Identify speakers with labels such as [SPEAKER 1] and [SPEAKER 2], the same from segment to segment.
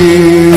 [SPEAKER 1] you.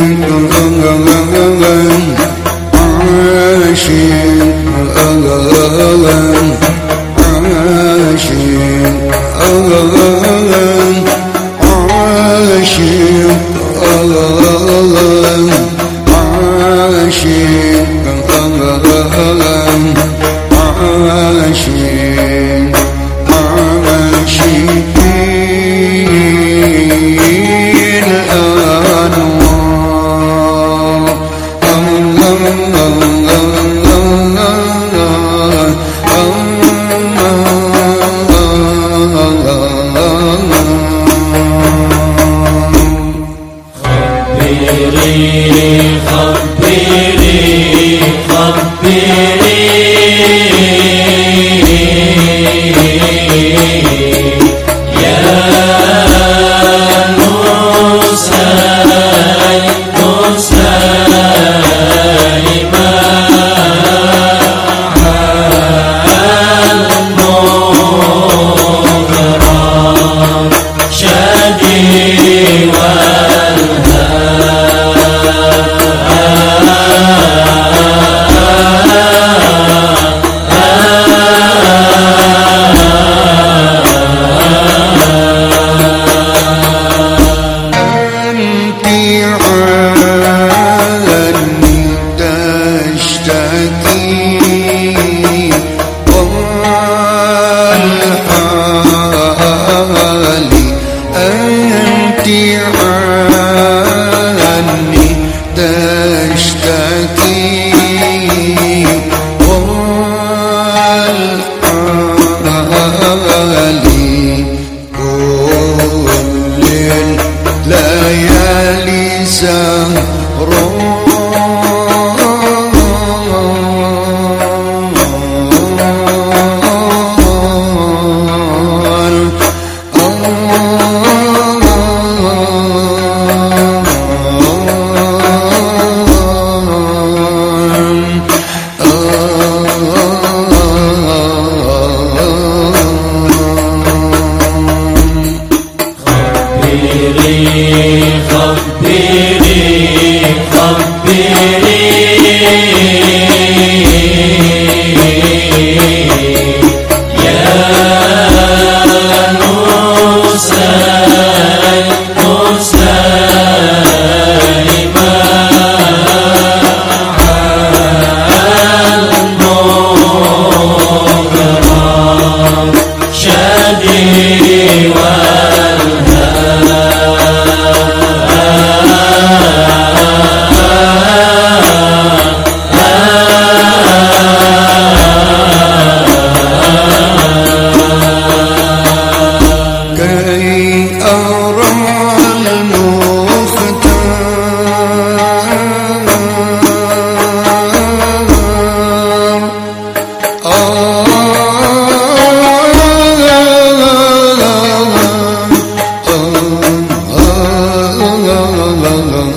[SPEAKER 1] la la la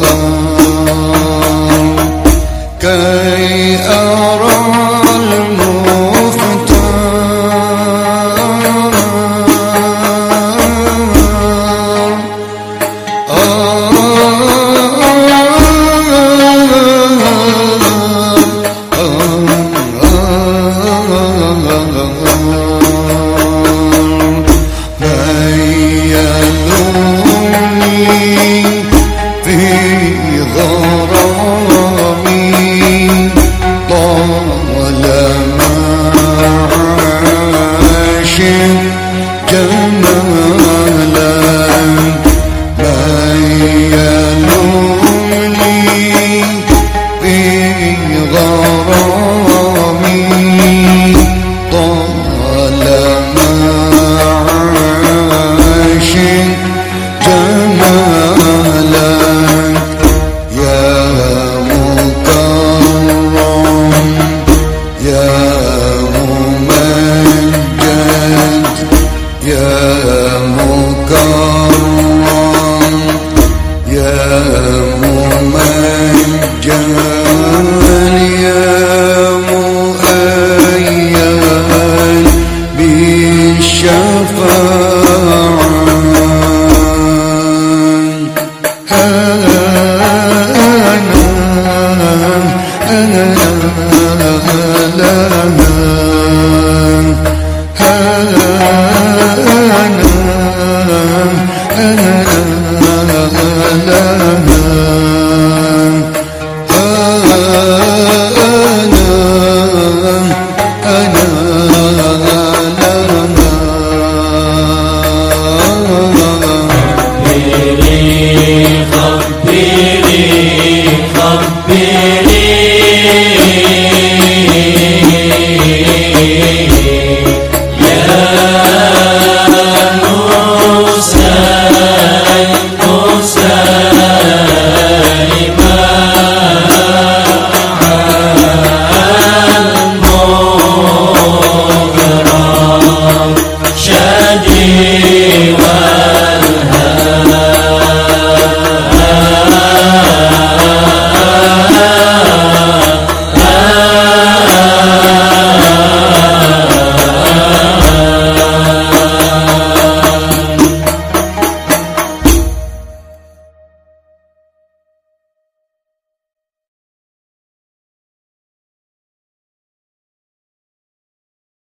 [SPEAKER 1] Deus.